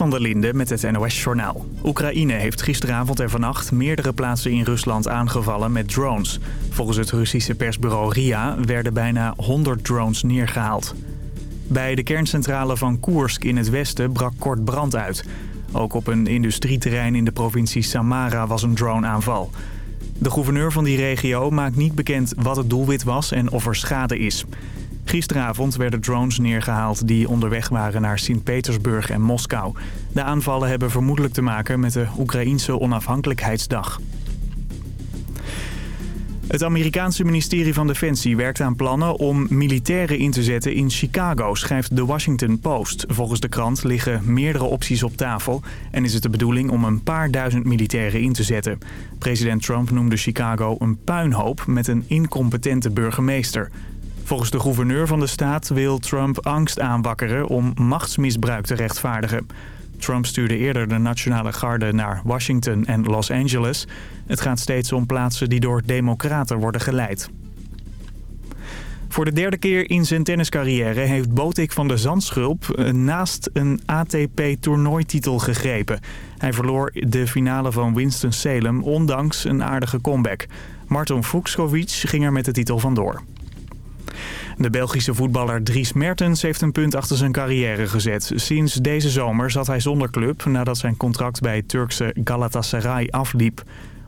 van der Linde met het NOS-journaal. Oekraïne heeft gisteravond en vannacht meerdere plaatsen in Rusland aangevallen met drones. Volgens het Russische persbureau RIA werden bijna 100 drones neergehaald. Bij de kerncentrale van Koersk in het westen brak kort brand uit. Ook op een industrieterrein in de provincie Samara was een droneaanval. De gouverneur van die regio maakt niet bekend wat het doelwit was en of er schade is. Gisteravond werden drones neergehaald die onderweg waren naar Sint-Petersburg en Moskou. De aanvallen hebben vermoedelijk te maken met de Oekraïense onafhankelijkheidsdag. Het Amerikaanse ministerie van Defensie werkt aan plannen om militairen in te zetten in Chicago, schrijft de Washington Post. Volgens de krant liggen meerdere opties op tafel en is het de bedoeling om een paar duizend militairen in te zetten. President Trump noemde Chicago een puinhoop met een incompetente burgemeester. Volgens de gouverneur van de staat wil Trump angst aanwakkeren om machtsmisbruik te rechtvaardigen. Trump stuurde eerder de Nationale Garde naar Washington en Los Angeles. Het gaat steeds om plaatsen die door democraten worden geleid. Voor de derde keer in zijn tenniscarrière heeft Botik van de Zandschulp naast een ATP-toernooititel gegrepen. Hij verloor de finale van Winston-Salem ondanks een aardige comeback. Marton Fuchskovic ging er met de titel vandoor. De Belgische voetballer Dries Mertens heeft een punt achter zijn carrière gezet. Sinds deze zomer zat hij zonder club nadat zijn contract bij Turkse Galatasaray afliep.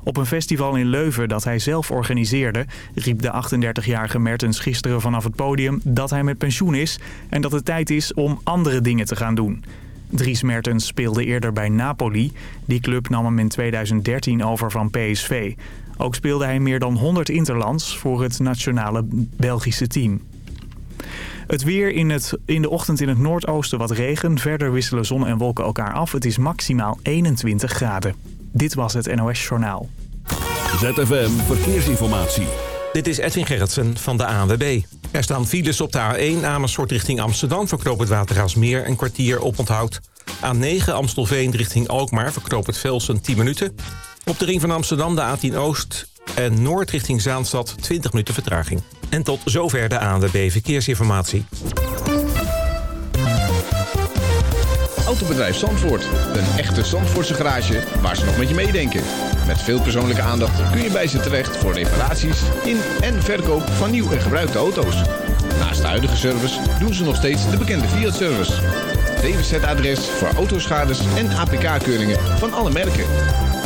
Op een festival in Leuven dat hij zelf organiseerde... riep de 38-jarige Mertens gisteren vanaf het podium dat hij met pensioen is... en dat het tijd is om andere dingen te gaan doen. Dries Mertens speelde eerder bij Napoli. Die club nam hem in 2013 over van PSV. Ook speelde hij meer dan 100 interlands voor het nationale Belgische team. Het weer in, het, in de ochtend in het noordoosten wat regen. Verder wisselen zon en wolken elkaar af. Het is maximaal 21 graden. Dit was het NOS Journaal. ZFM Verkeersinformatie. Dit is Edwin Gerritsen van de ANWB. Er staan files op de A1 Amersfoort richting Amsterdam... verknoop het Watergaasmeer een kwartier op onthoud. A9 Amstelveen richting Alkmaar verknoop het Velsen 10 minuten. Op de ring van Amsterdam de A10 Oost en Noord richting Zaanstad 20 minuten vertraging. En tot zover de ANWB Verkeersinformatie. Autobedrijf Zandvoort. Een echte Zandvoortse garage waar ze nog met je meedenken. Met veel persoonlijke aandacht kun je bij ze terecht voor reparaties in en verkoop van nieuw en gebruikte auto's. Naast de huidige service doen ze nog steeds de bekende Fiat-service. DWZ-adres voor autoschades en APK-keuringen van alle merken.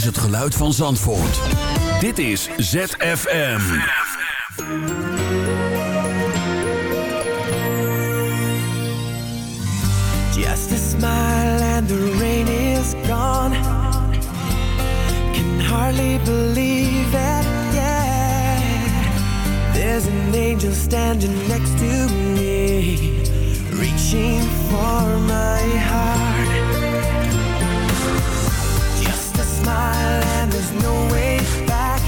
is het geluid van Zandvoort. Dit is ZFM. Just a smile and the rain is gone. Can hardly believe it, yeah. There's an angel standing next to me. Reaching for my heart. No way back.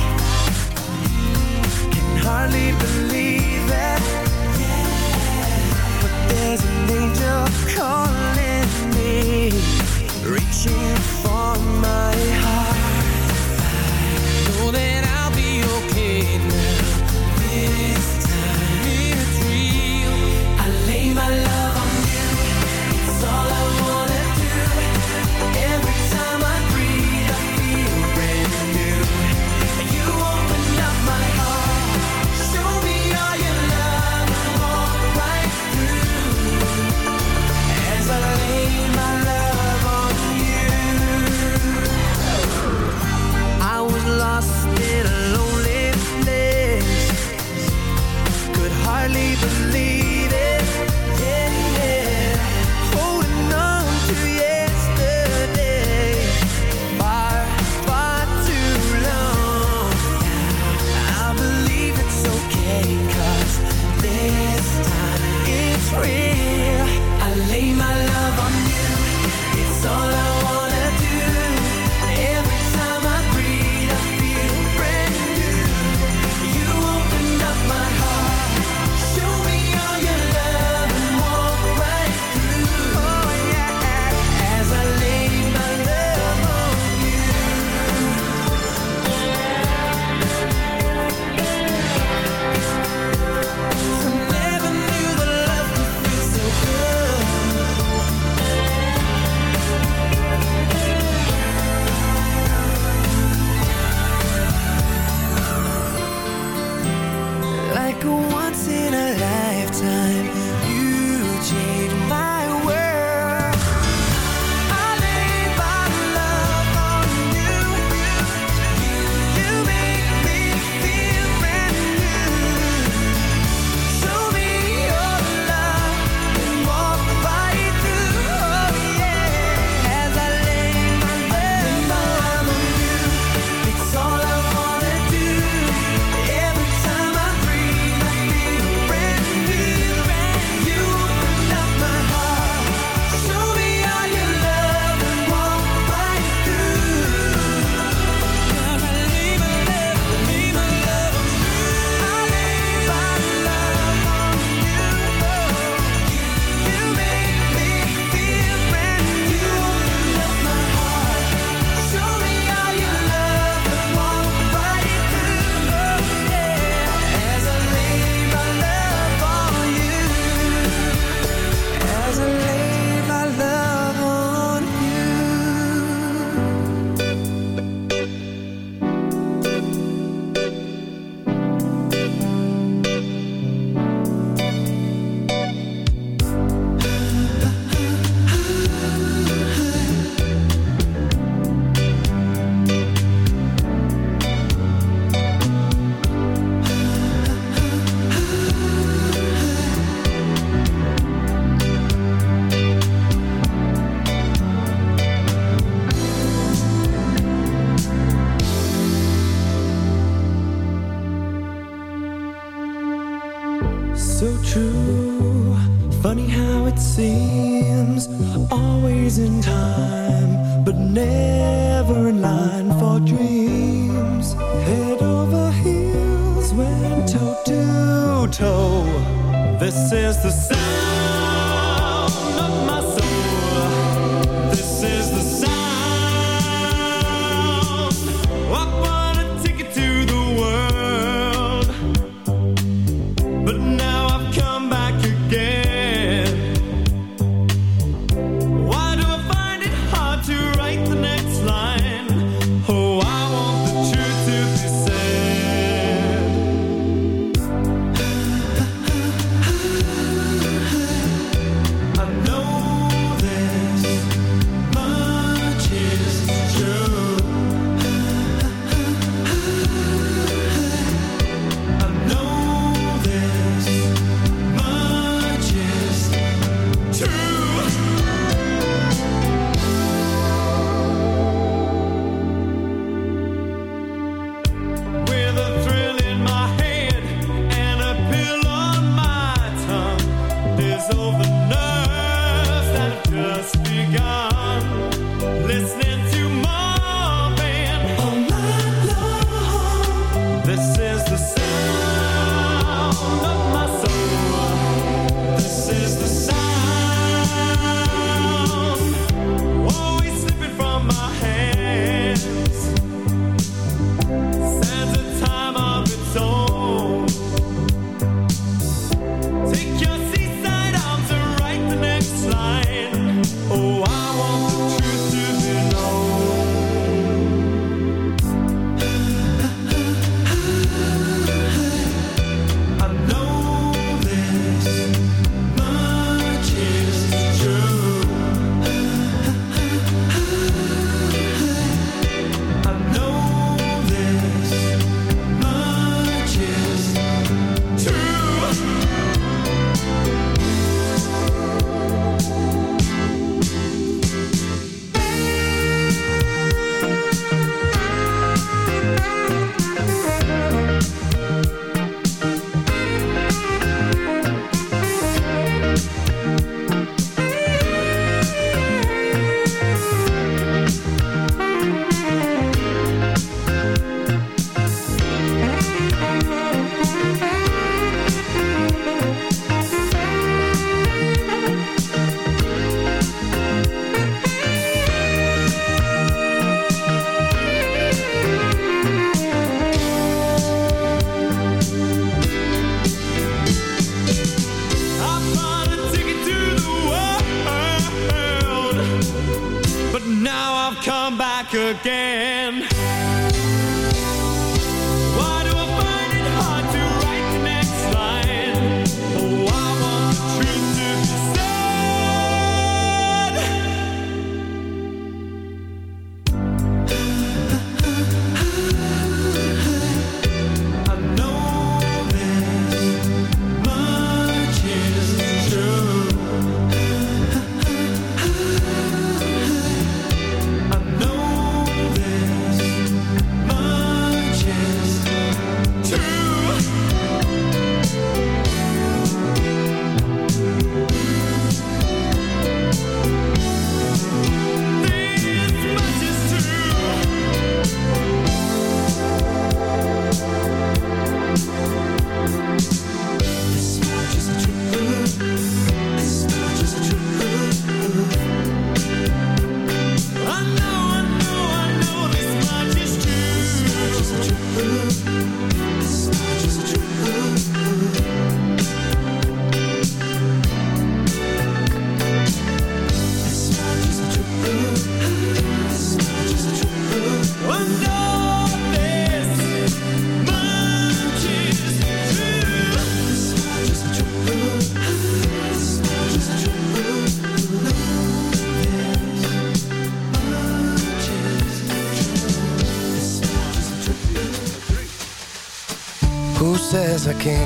Can hardly believe it. But there's an angel calling me, reaching.